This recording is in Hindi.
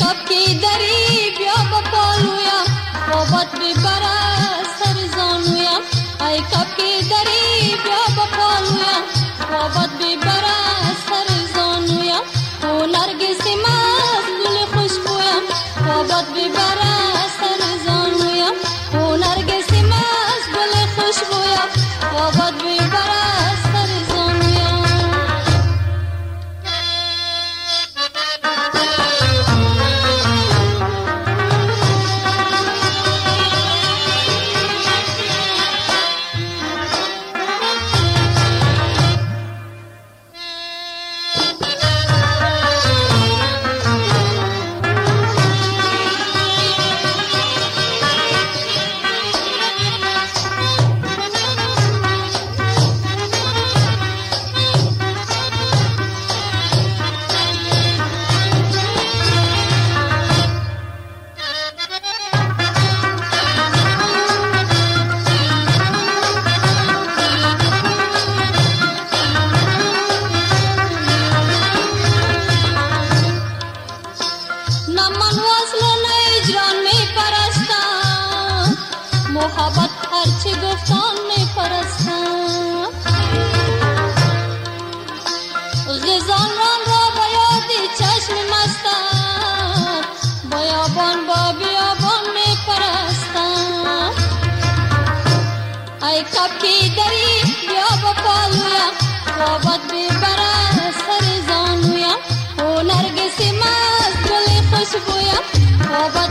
कपी दरी ब्यो बपालुया ओ बत्ती Ay kapki dari yo bapaluya Sobat bibara sari zanuya O nargisi mas guli khushbuya Sobat